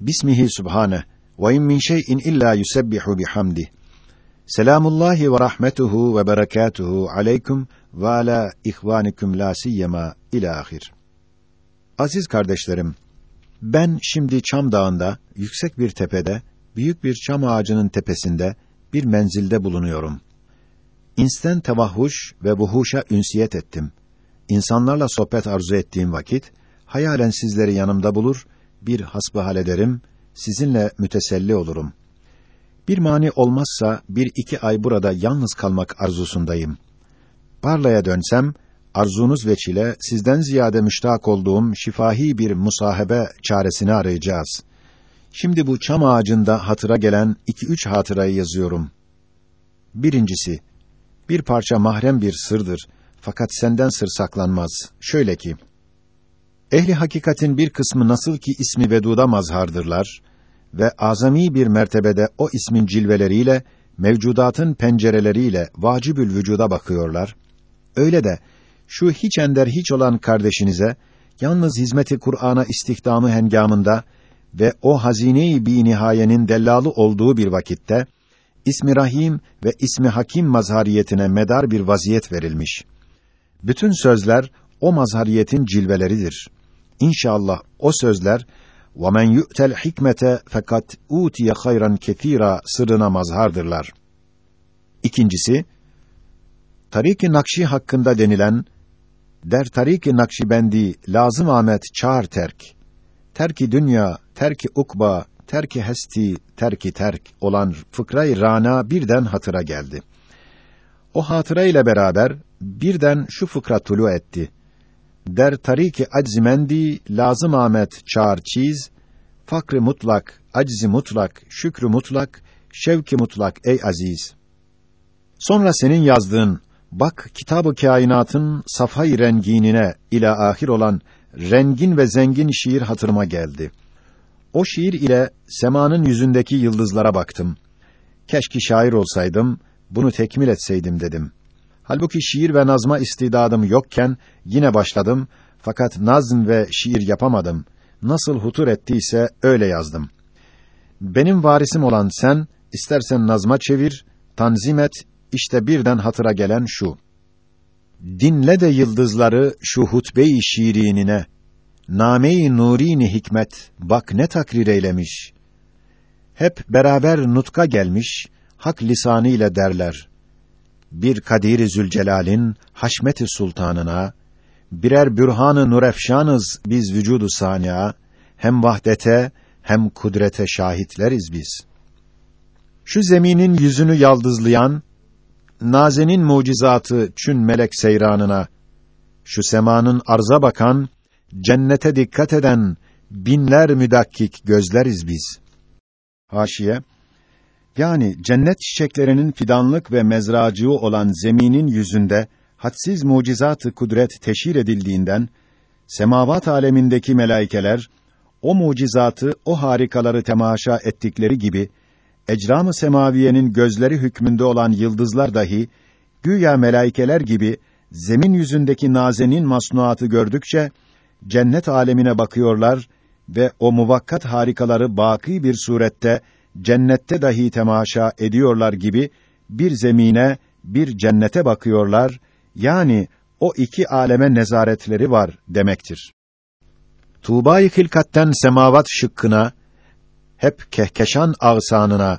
Bismihi subhane ve in min şey'in illa yusebbihu bihamdi. Selamullahi ve rahmetuhu ve berekatuhu aleykum ve ala ihvanikum la siyyema ila ahir. Aziz kardeşlerim, ben şimdi Çam Dağı'nda, yüksek bir tepede, büyük bir çam ağacının tepesinde bir menzilde bulunuyorum. İnsten tevahhuş ve buhuşa ünsiyet ettim. İnsanlarla sohbet arzu ettiğim vakit, hayalen sizleri yanımda bulur, bir hasbihal ederim, sizinle müteselli olurum. Bir mani olmazsa bir iki ay burada yalnız kalmak arzusundayım. Barla'ya dönsem, arzunuz veçile sizden ziyade müştak olduğum şifahi bir musahebe çaresini arayacağız. Şimdi bu çam ağacında hatıra gelen iki üç hatırayı yazıyorum. Birincisi, bir parça mahrem bir sırdır. Fakat senden sır saklanmaz. Şöyle ki, ehli hakikatin bir kısmı nasıl ki ismi veduda mazhardırlar ve azami bir mertebede o ismin cilveleriyle, mevcudatın pencereleriyle vacibül vücuda bakıyorlar. Öyle de, şu hiç ender hiç olan kardeşinize, yalnız hizmeti Kur'an'a istihdamı hengamında ve o hazine-i bi nihayenin dellalı olduğu bir vakitte, İsmi Rahim ve İsmi Hakim mazhariyetine medar bir vaziyet verilmiş. Bütün sözler o mazhariyetin cilveleridir. İnşallah o sözler وَمَنْ يُؤْتَ الْحِكْمَةَ fakat utiye hayran ketira sırrına mazhardırlar. İkincisi, Tarik-i Nakşi hakkında denilen der Tarik-i Nakşibendi lazım Ahmet çağır terk. Terki dünya, terki ukba, terki hesti, terki terk olan fıkra-i rana birden hatıra geldi. O hatıra ile beraber birden şu fıkra tulu etti. Der tariki aczimendi lazım Ahmet çağır çiz, fakr mutlak, aczi mutlak, şükrü mutlak, şevki mutlak ey aziz. Sonra senin yazdığın bak kitabı kainatın safhay renginine ila ahir olan rengin ve zengin şiir hatırıma geldi. O şiir ile semanın yüzündeki yıldızlara baktım. Keşke şair olsaydım, bunu tekmil etseydim dedim. Halbuki şiir ve nazma istidadım yokken yine başladım fakat nazm ve şiir yapamadım. Nasıl hutur ettiyse öyle yazdım. Benim varisim olan sen istersen nazma çevir, tanzim et. İşte birden hatıra gelen şu. Dinle de yıldızları şu hutbe-i şiirinine Name-i Nurini Hikmet bak ne takrir eylemiş. Hep beraber nutka gelmiş, hak lisanı ile derler. Bir Kadir-i Zülcelal'in haşmeti sultanına, birer bürhan-ı nurefşanız biz vücudu saniya, hem vahdete hem kudrete şahitleriz biz. Şu zeminin yüzünü yaldızlayan, nazenin mucizatı çün melek seyranına, şu semanın arza bakan, cennete dikkat eden binler müdakkik gözleriz biz. Haşiye yani cennet çiçeklerinin fidanlık ve mezracığı olan zeminin yüzünde hadsiz mucizatı kudret teşhir edildiğinden semavat alemindeki melaikeler o mucizatı, o harikaları temaşa ettikleri gibi ecram-ı semaviyenin gözleri hükmünde olan yıldızlar dahi güya melaikeler gibi zemin yüzündeki nazenin masnuatı gördükçe cennet alemine bakıyorlar ve o muvakkat harikaları baki bir surette cennette dahi temaşa ediyorlar gibi bir zemine, bir cennete bakıyorlar. Yani o iki aleme nezaretleri var demektir. Tuğba-i hilkatten semavat şıkkına, hep kehkeşan ağsanına,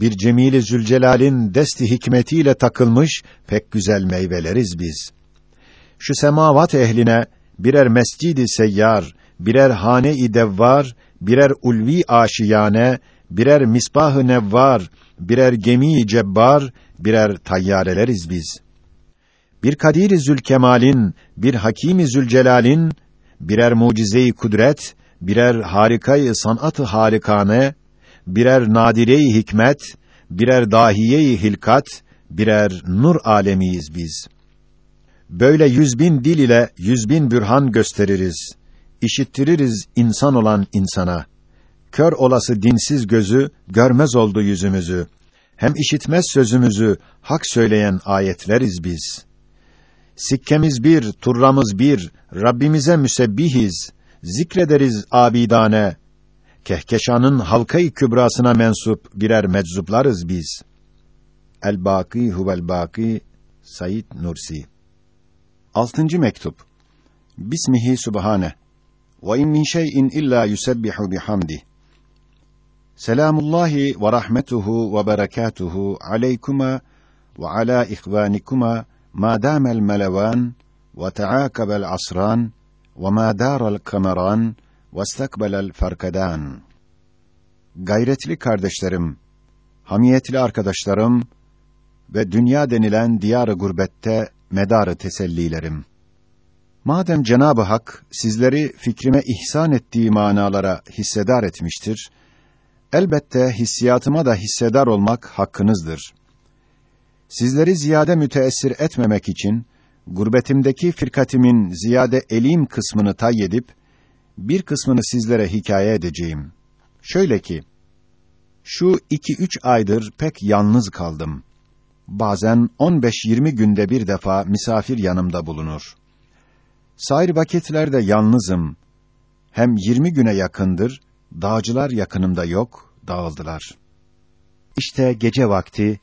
bir cemili Zülcelal'in desti hikmetiyle takılmış pek güzel meyveleriz biz. Şu semavat ehline birer mescidi seyyar, birer hane-i devvar, birer ulvi aşiyane, birer misbah-ı nevvar, birer gemi-i cebbar, birer tayyareleriz biz. Bir Kadir-i Zülkemal'in, bir Hakim-i Zülcelal'in, birer mucize-i kudret, birer harikayı sanat-ı harikane, birer nadire-i hikmet, birer dahiye-i hilkat, birer nur alemiyiz biz. Böyle yüz bin dil ile yüz bin bürhan gösteririz. İşittiririz insan olan insana. Kör olası dinsiz gözü, görmez oldu yüzümüzü. Hem işitmez sözümüzü, hak söyleyen ayetleriz biz. Sikkemiz bir, turramız bir, Rabbimize müsebbihiz. Zikrederiz abidane. Kehkeşanın halkayı kübrasına mensup birer meczuplarız biz. El-Baki huvel Baki Said Nursi Altıncı mektup Bismihi Subhane ve in min şey'in illa yusebbihu bihamdi. Selamullahi ve rahmetuhu ve berekatuhu aleykuma ve ala ihvanikuma ma damel melevan ve taakabel asran ve ma daral kameran ve istakbelel farkadan. Gayretli kardeşlerim, hamiyetli arkadaşlarım ve dünya denilen diyar gurbette medarı tesellilerim. Madem Cenab-ı Hak sizleri fikrime ihsan ettiği manalara hissedar etmiştir, elbette hissiyatıma da hissedar olmak hakkınızdır. Sizleri ziyade müteessir etmemek için, gurbetimdeki firkatimin ziyade elim kısmını tayyedip, bir kısmını sizlere hikaye edeceğim. Şöyle ki, şu iki üç aydır pek yalnız kaldım. Bazen on beş yirmi günde bir defa misafir yanımda bulunur. Sair vakitlerde yalnızım. Hem yirmi güne yakındır, dağcılar yakınımda yok, dağıldılar. İşte gece vakti,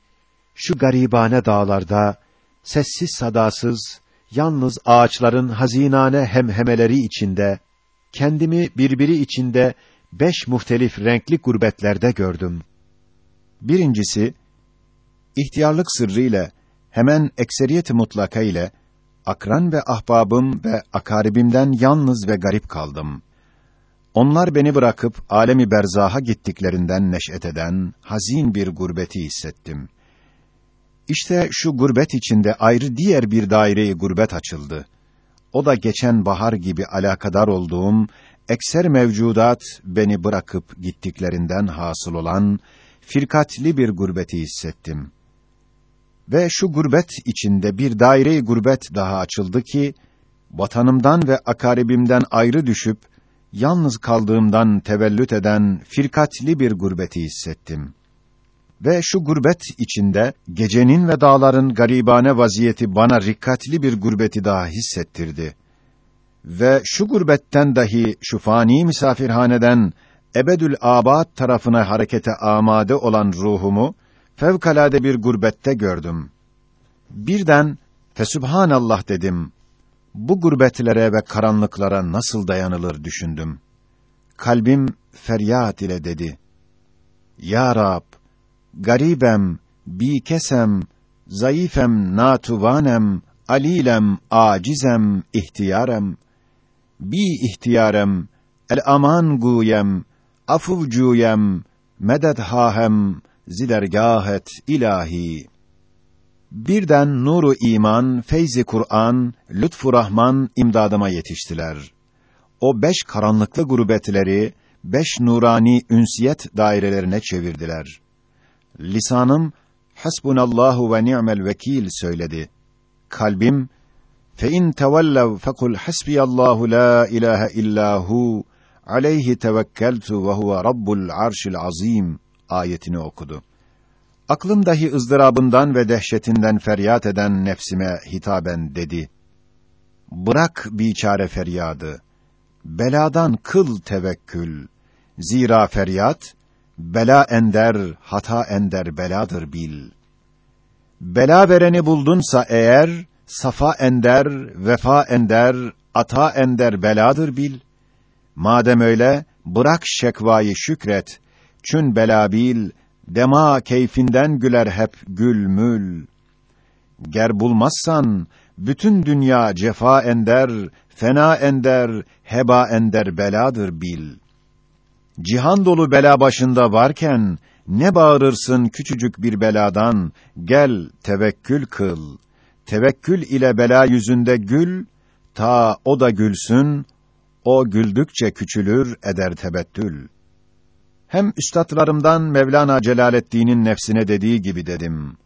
şu garibane dağlarda, sessiz sadasız, yalnız ağaçların hazinane hemhemeleri içinde, kendimi birbiri içinde beş muhtelif renkli gurbetlerde gördüm. Birincisi, ihtiyarlık sırrı ile, hemen ekseriyeti mutlaka ile, akran ve ahbabım ve akaribimden yalnız ve garip kaldım. Onlar beni bırakıp alemi berzaha gittiklerinden neş'et eden hazin bir gurbeti hissettim. İşte şu gurbet içinde ayrı diğer bir daireyi gurbet açıldı. O da geçen bahar gibi alakadar olduğum ekser mevcudat beni bırakıp gittiklerinden hasıl olan firkatli bir gurbeti hissettim. Ve şu gurbet içinde bir daire-i gurbet daha açıldı ki, vatanımdan ve akaribimden ayrı düşüp, yalnız kaldığımdan tevellüt eden firkatli bir gurbeti hissettim. Ve şu gurbet içinde, gecenin ve dağların garibane vaziyeti bana rikkatli bir gurbeti daha hissettirdi. Ve şu gurbetten dahi, şu fani misafirhaneden, ebedül abad tarafına harekete amade olan ruhumu, fevkalade bir gurbette gördüm. Birden fesubhanallah dedim. Bu gurbetlere ve karanlıklara nasıl dayanılır düşündüm. Kalbim feryat ile dedi. Ya Rab, garibem, bikesem, zayıfem, natuvanem, alilem, acizem, ihtiyarem, bi ihtiyarem, el aman guyem, afuvcuyem, medet hahem, zidergâhet ilahi. Birden nuru iman, feyzi Kur'an, lütfu Rahman imdadıma yetiştiler. O beş karanlıklı gurbetleri, beş nurani ünsiyet dairelerine çevirdiler. Lisanım, hasbunallahu ve ni'mel vekil söyledi. Kalbim, fe in tevellev fekul hasbiyallahu la ilahe illahu aleyhi tevekkeltu ve huve rabbul arşil azim ayetini okudu. Aklım dahi ızdırabından ve dehşetinden feryat eden nefsime hitaben dedi. Bırak biçare feryadı. Beladan kıl tevekkül. Zira feryat, bela ender, hata ender beladır bil. Bela vereni buldunsa eğer, safa ender, vefa ender, ata ender beladır bil. Madem öyle, bırak şekvayı şükret, çün belabil, dema keyfinden güler hep gülmül. Ger bulmazsan, bütün dünya cefa ender, fena ender, heba ender beladır bil. Cihan dolu bela başında varken, ne bağırırsın küçücük bir beladan, gel tevekkül kıl. Tevekkül ile bela yüzünde gül, ta o da gülsün, o güldükçe küçülür eder tebettül. Hem üstadlarımdan Mevlana Celaleddin'in nefsine dediği gibi dedim.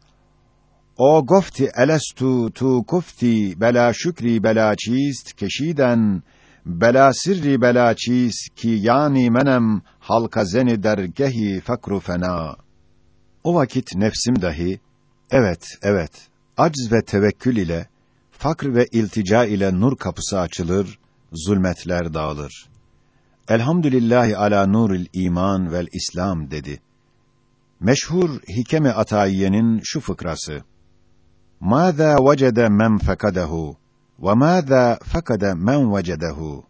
O gofti elestu tu kufti bela şükri bela çist keşiden bela sirri bela çist ki yani menem halka zeni dergehi fakru fena. O vakit nefsim dahi evet evet acz ve tevekkül ile fakr ve iltica ile nur kapısı açılır, zulmetler dağılır. Elhamdülillahi ala nuril iman vel İslam dedi. Meşhur Hikeme Atayiye'nin şu fıkrası. Mâzâ vecede men fekadehu ve mâzâ fekade men vecedehu.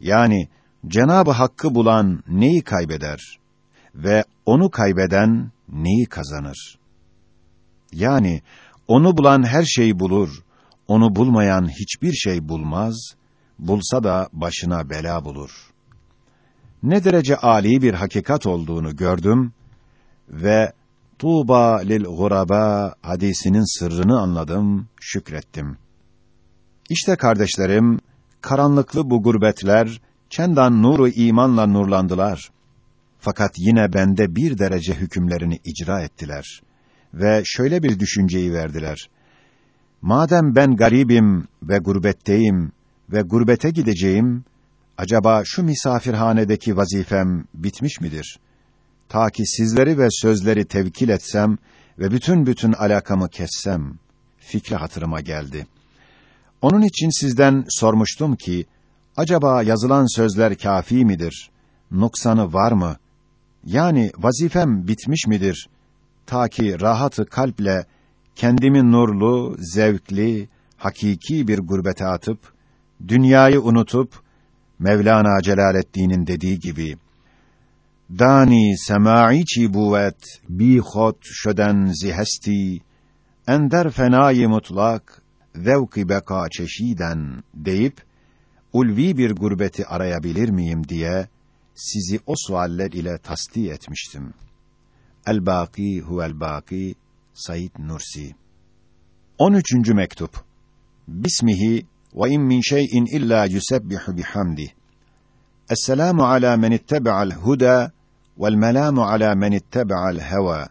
Yani Cenab-ı Hakk'ı bulan neyi kaybeder ve onu kaybeden neyi kazanır? Yani onu bulan her şeyi bulur, onu bulmayan hiçbir şey bulmaz, bulsa da başına bela bulur. Ne derece âli bir hakikat olduğunu gördüm ve Tuğba lil guraba hadisinin sırrını anladım, şükrettim. İşte kardeşlerim, karanlıklı bu gurbetler, çendan nuru imanla nurlandılar. Fakat yine bende bir derece hükümlerini icra ettiler. Ve şöyle bir düşünceyi verdiler. Madem ben garibim ve gurbetteyim ve gurbete gideceğim, acaba şu misafirhanedeki vazifem bitmiş midir? Ta ki sizleri ve sözleri tevkil etsem ve bütün bütün alakamı kessem, fikri hatırıma geldi. Onun için sizden sormuştum ki, acaba yazılan sözler kafi midir? Nuksanı var mı? Yani vazifem bitmiş midir? Ta ki rahatı kalple kendimi nurlu, zevkli, hakiki bir gurbete atıp dünyayı unutup Mevlana Celaleddin'in dediği gibi Dani semai çi buvet bi khot şöden zihesti ender fenayı mutlak zevki beka çeşiden deyip ulvi bir gurbeti arayabilir miyim diye sizi o sualler ile tasdik etmiştim. El-Baki huvel-Baki Said Nursi 13. mektup Bismihi ve in min şey'in illa yusebbihu bihamdi. Esselamu ala men ittebe'al huda vel melamu ala men ittebe'al heva.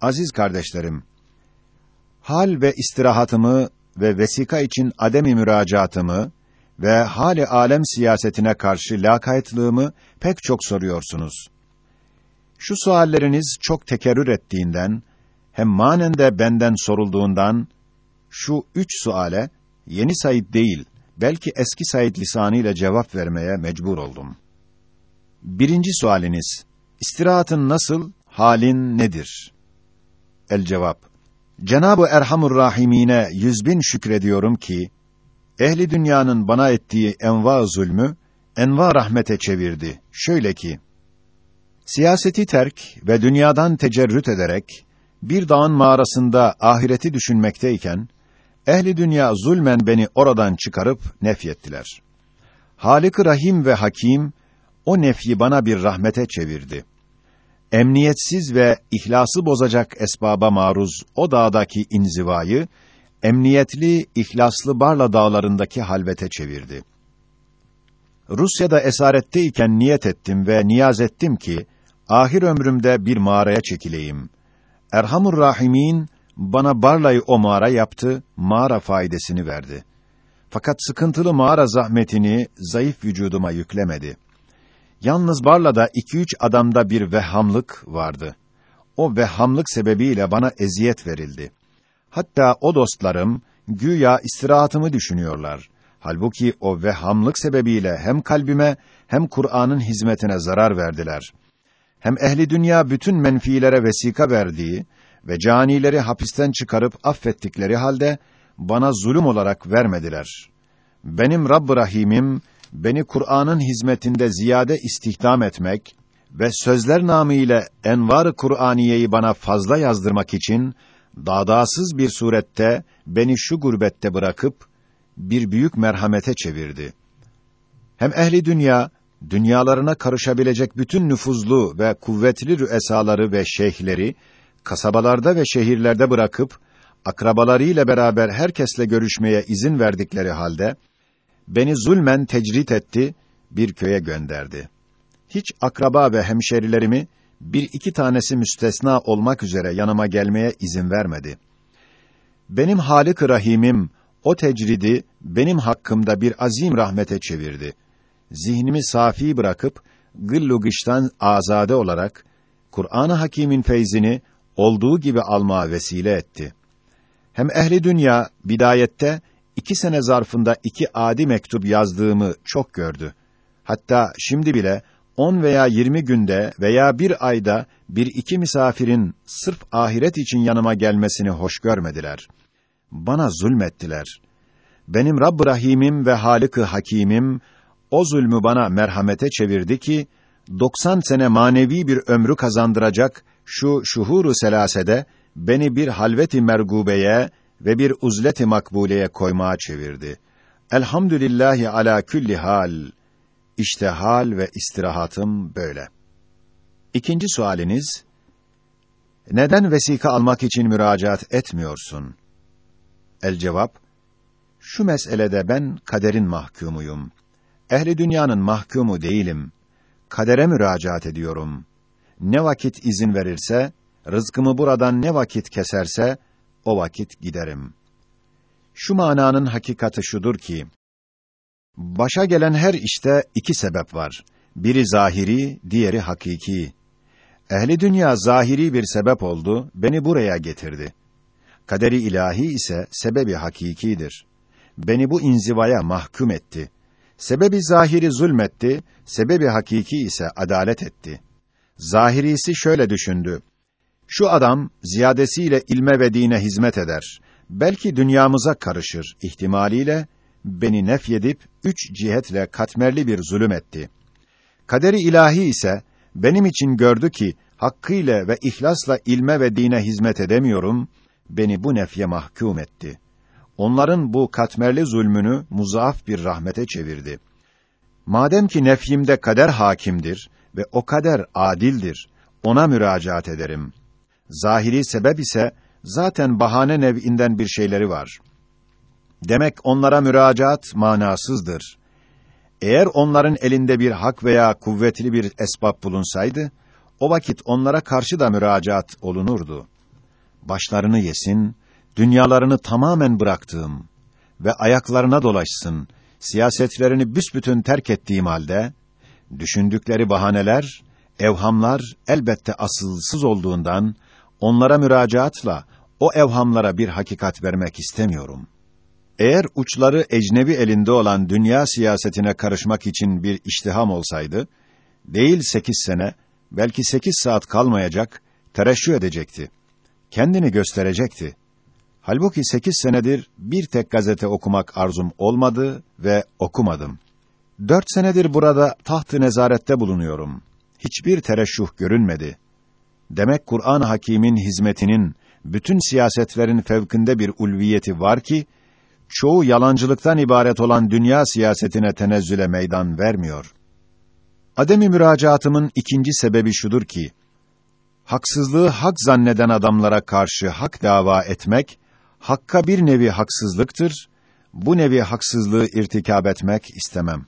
Aziz kardeşlerim, hal ve istirahatımı ve vesika için ademi müracaatımı ve hali alem siyasetine karşı lakaytlığımı pek çok soruyorsunuz. Şu sualleriniz çok tekerrür ettiğinden, hem manen de benden sorulduğundan, şu üç suale, yeni Said değil, belki eski Said lisanıyla cevap vermeye mecbur oldum. Birinci sualiniz, istirahatın nasıl, halin nedir? El cevap, Cenab-ı Erhamur Rahimine yüz bin şükrediyorum ki, ehli dünyanın bana ettiği enva zulmü, enva rahmete çevirdi. Şöyle ki, siyaseti terk ve dünyadan tecerrüt ederek, bir dağın mağarasında ahireti düşünmekteyken, ehli dünya zulmen beni oradan çıkarıp nefyettiler. Halik-i Rahim ve Hakim, o nefyi bana bir rahmete çevirdi. Emniyetsiz ve ihlası bozacak esbaba maruz o dağdaki inzivayı, emniyetli, ihlaslı Barla dağlarındaki halvete çevirdi. Rusya'da esaretteyken niyet ettim ve niyaz ettim ki, ahir ömrümde bir mağaraya çekileyim. Erhamur Rahimin, bana Barla'yı o mağara yaptı, mağara faydasını verdi. Fakat sıkıntılı mağara zahmetini zayıf vücuduma yüklemedi. Yalnız Barla'da iki üç adamda bir vehamlık vardı. O vehamlık sebebiyle bana eziyet verildi. Hatta o dostlarım güya istirahatımı düşünüyorlar. Halbuki o vehamlık sebebiyle hem kalbime hem Kur'an'ın hizmetine zarar verdiler. Hem ehli dünya bütün menfiilere vesika verdiği ve canileri hapisten çıkarıp affettikleri halde bana zulüm olarak vermediler. Benim Rabb-ı Rahim'im beni Kur'an'ın hizmetinde ziyade istihdam etmek ve sözler namı ile envar-ı Kur'aniyeyi bana fazla yazdırmak için dağdağsız bir surette beni şu gurbette bırakıp bir büyük merhamete çevirdi. Hem ehli dünya dünyalarına karışabilecek bütün nüfuzlu ve kuvvetli rüesaları ve şeyhleri kasabalarda ve şehirlerde bırakıp akrabalarıyla beraber herkesle görüşmeye izin verdikleri halde beni zulmen tecrit etti, bir köye gönderdi. Hiç akraba ve hemşerilerimi bir iki tanesi müstesna olmak üzere yanıma gelmeye izin vermedi. Benim Halik Rahimim o tecridi benim hakkımda bir azim rahmete çevirdi. Zihnimi safi bırakıp gıllugıştan azade olarak Kur'an-ı Hakîm'in feyzini olduğu gibi almaya vesile etti. Hem ehli dünya bidayette iki sene zarfında iki adi mektup yazdığımı çok gördü. Hatta şimdi bile 10 veya 20 günde veya bir ayda bir iki misafirin sırf ahiret için yanıma gelmesini hoş görmediler. Bana zulmettiler. Benim Rabb-ı Rahim'im ve Halık-ı Hakîm'im o zulmü bana merhamete çevirdi ki 90 sene manevi bir ömrü kazandıracak şu şuhuru selasede beni bir halveti mergubeye ve bir uzleti makbuleye koymaya çevirdi. Elhamdülillahi ala külli hal. İşte hal ve istirahatım böyle. İkinci sualiniz, neden vesika almak için müracaat etmiyorsun? El cevap, şu meselede ben kaderin mahkumuyum. Ehli dünyanın mahkumu değilim. Kadere müracaat ediyorum. Ne vakit izin verirse, rızkımı buradan ne vakit keserse, o vakit giderim. Şu mananın hakikati şudur ki, başa gelen her işte iki sebep var. Biri zahiri, diğeri hakiki. Ehli dünya zahiri bir sebep oldu, beni buraya getirdi. Kaderi ilahi ise sebebi hakikidir. Beni bu inzivaya mahkum etti. Sebebi zahiri zulmetti, sebebi hakiki ise adalet etti. Zahirisi şöyle düşündü. Şu adam ziyadesiyle ilme ve dine hizmet eder. Belki dünyamıza karışır ihtimaliyle beni nefyedip üç cihetle katmerli bir zulüm etti. Kaderi ilahi ise benim için gördü ki hakkıyla ve ihlasla ilme ve dine hizmet edemiyorum, beni bu nefye mahkum etti. Onların bu katmerli zulmünü muzaaf bir rahmete çevirdi. Madem ki nefyimde kader hakimdir ve o kader adildir, ona müracaat ederim. Zahiri sebep ise zaten bahane nev'inden bir şeyleri var. Demek onlara müracaat manasızdır. Eğer onların elinde bir hak veya kuvvetli bir esbab bulunsaydı, o vakit onlara karşı da müracaat olunurdu. Başlarını yesin, dünyalarını tamamen bıraktığım ve ayaklarına dolaşsın, siyasetlerini büsbütün terk ettiğim halde, düşündükleri bahaneler, evhamlar elbette asılsız olduğundan, onlara müracaatla o evhamlara bir hakikat vermek istemiyorum. Eğer uçları ecnebi elinde olan dünya siyasetine karışmak için bir iştiham olsaydı, değil sekiz sene, belki sekiz saat kalmayacak, tereşşü edecekti. Kendini gösterecekti. Halbuki sekiz senedir bir tek gazete okumak arzum olmadı ve okumadım. Dört senedir burada taht-ı nezarette bulunuyorum. Hiçbir tereşşuh görünmedi. Demek Kur'an-ı Hakîm'in hizmetinin bütün siyasetlerin fevkinde bir ulviyeti var ki çoğu yalancılıktan ibaret olan dünya siyasetine tenezzüle meydan vermiyor. Ademi müracaatımın ikinci sebebi şudur ki haksızlığı hak zanneden adamlara karşı hak dava etmek hakka bir nevi haksızlıktır. Bu nevi haksızlığı irtikab etmek istemem.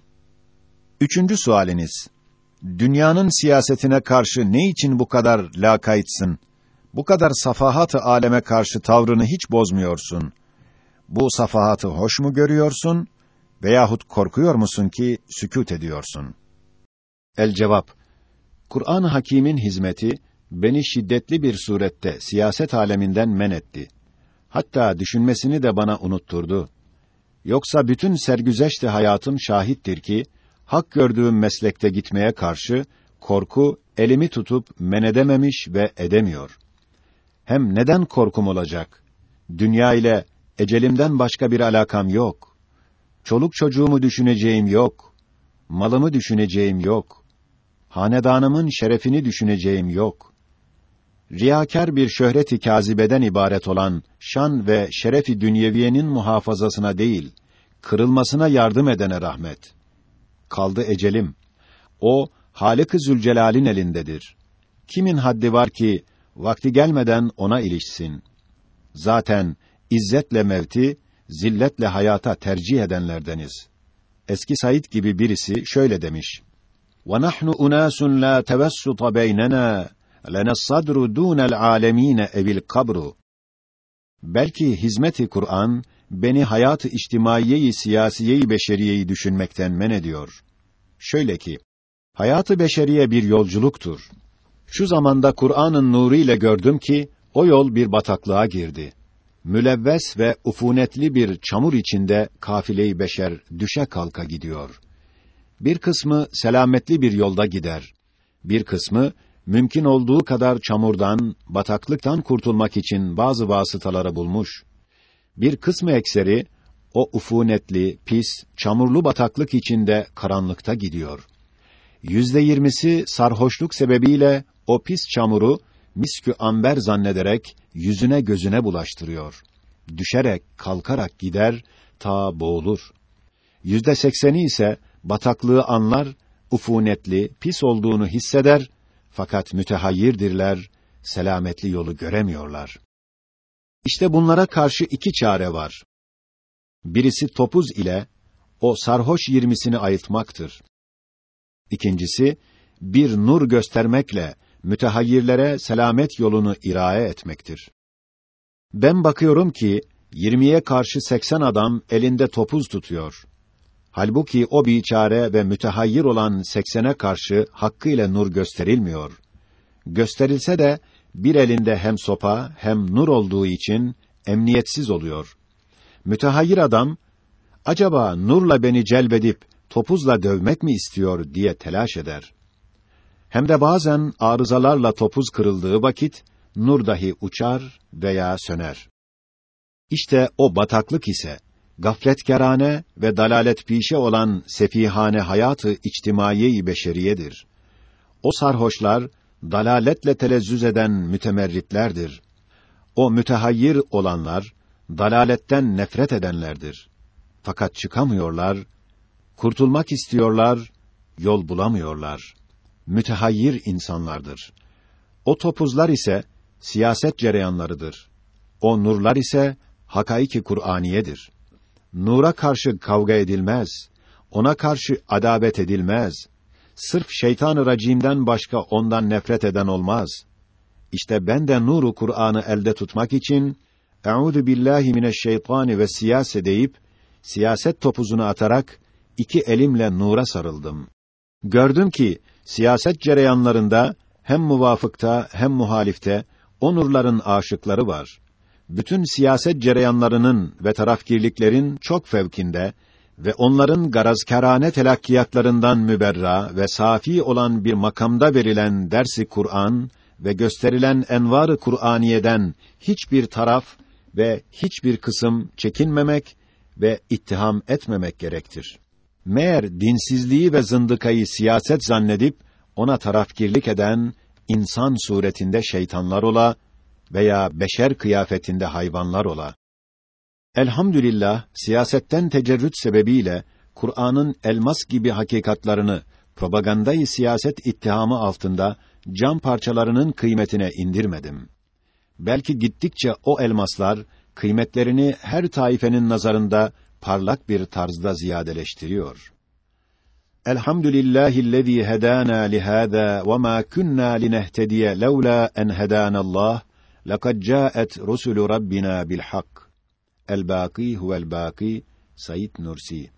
Üçüncü sualiniz. Dünyanın siyasetine karşı ne için bu kadar lakaytsın? Bu kadar safahat-ı aleme karşı tavrını hiç bozmuyorsun. Bu safahatı hoş mu görüyorsun veyahut korkuyor musun ki sükût ediyorsun? El cevap. Kur'an-ı Hakîm'in hizmeti beni şiddetli bir surette siyaset aleminden men etti. Hatta düşünmesini de bana unutturdu. Yoksa bütün sergüzeşti hayatım şahittir ki hak gördüğüm meslekte gitmeye karşı korku elimi tutup men edememiş ve edemiyor. Hem neden korkum olacak? Dünya ile ecelimden başka bir alakam yok. Çoluk çocuğumu düşüneceğim yok. Malımı düşüneceğim yok. Hanedanımın şerefini düşüneceğim yok. Riyakar bir şöhreti kazibeden ibaret olan şan ve şerefi dünyeviyenin muhafazasına değil, kırılmasına yardım edene rahmet kaldı ecelim. O Halık-ı Zülcelal'in elindedir. Kimin haddi var ki vakti gelmeden ona ilişsin. Zaten izzetle mevti, zilletle hayata tercih edenlerdeniz. Eski Said gibi birisi şöyle demiş: "Ve nahnu unasun la tevassuta beynena, lena sadru dunel alemin evil kabru." Belki hizmeti Kur'an beni hayatı içtimaiyeyi siyasiyeyi beşeriyeyi düşünmekten men ediyor. Şöyle ki hayatı beşeriye bir yolculuktur. Şu zamanda Kur'an'ın nuru ile gördüm ki o yol bir bataklığa girdi. Mülevves ve ufunetli bir çamur içinde kafile-i beşer düşe kalka gidiyor. Bir kısmı selametli bir yolda gider. Bir kısmı mümkün olduğu kadar çamurdan, bataklıktan kurtulmak için bazı vasıtaları bulmuş. Bir kısmı ekseri o ufunetli, pis, çamurlu bataklık içinde karanlıkta gidiyor. Yüzde yirmisi sarhoşluk sebebiyle o pis çamuru miskü amber zannederek yüzüne gözüne bulaştırıyor. Düşerek, kalkarak gider, ta boğulur. Yüzde sekseni ise bataklığı anlar, ufunetli, pis olduğunu hisseder, fakat mütehayyirdirler, selametli yolu göremiyorlar. İşte bunlara karşı iki çare var. Birisi topuz ile o sarhoş yirmisini ayıltmaktır. İkincisi, bir nur göstermekle mütehayyirlere selamet yolunu iraye etmektir. Ben bakıyorum ki, yirmiye karşı seksen adam elinde topuz tutuyor. Halbuki o biçare ve mütehayyir olan seksene karşı hakkıyla nur gösterilmiyor. Gösterilse de, bir elinde hem sopa hem nur olduğu için emniyetsiz oluyor. Mütehayyir adam, acaba nurla beni celbedip topuzla dövmek mi istiyor diye telaş eder. Hem de bazen arızalarla topuz kırıldığı vakit nur dahi uçar veya söner. İşte o bataklık ise gafletkerane ve dalalet pişe olan sefihane hayatı içtimaiye beşeriyedir. O sarhoşlar dalaletle telezzüz eden mütemerritlerdir. O mütehayyir olanlar dalaletten nefret edenlerdir. Fakat çıkamıyorlar, kurtulmak istiyorlar, yol bulamıyorlar. Mütehayyir insanlardır. O topuzlar ise siyaset cereyanlarıdır. O nurlar ise hakaiki Kur'aniyedir. Nura karşı kavga edilmez, ona karşı adabet edilmez. Sırf şeytan-ı racimden başka ondan nefret eden olmaz. İşte ben de nuru Kur'an'ı elde tutmak için Euzu billahi mineşşeytani ve siyase deyip siyaset topuzunu atarak iki elimle nura sarıldım. Gördüm ki siyaset cereyanlarında hem muvafıkta hem muhalifte o nurların aşıkları var. Bütün siyaset cereyanlarının ve tarafgirliklerin çok fevkinde ve onların garazkârane telakkiyatlarından müberra ve safi olan bir makamda verilen dersi Kur'an ve gösterilen envar-ı Kur'aniyeden hiçbir taraf ve hiçbir kısım çekinmemek ve ittiham etmemek gerektir. Meğer dinsizliği ve zındıkayı siyaset zannedip ona tarafgirlik eden insan suretinde şeytanlar ola veya beşer kıyafetinde hayvanlar ola. Elhamdülillah siyasetten tecerrüt sebebiyle Kur'an'ın elmas gibi hakikatlarını propagandayı siyaset ittihamı altında cam parçalarının kıymetine indirmedim. Belki gittikçe o elmaslar kıymetlerini her taifenin nazarında parlak bir tarzda ziyadeleştiriyor. Elhamdülillahi'llezî hedâna lihâzâ ve mâ kunnâ linehtediye levlâ en hedânallah lekad câet rusulü rabbina bil hak. El-Bâkî huvel-Bâkî Said Nursi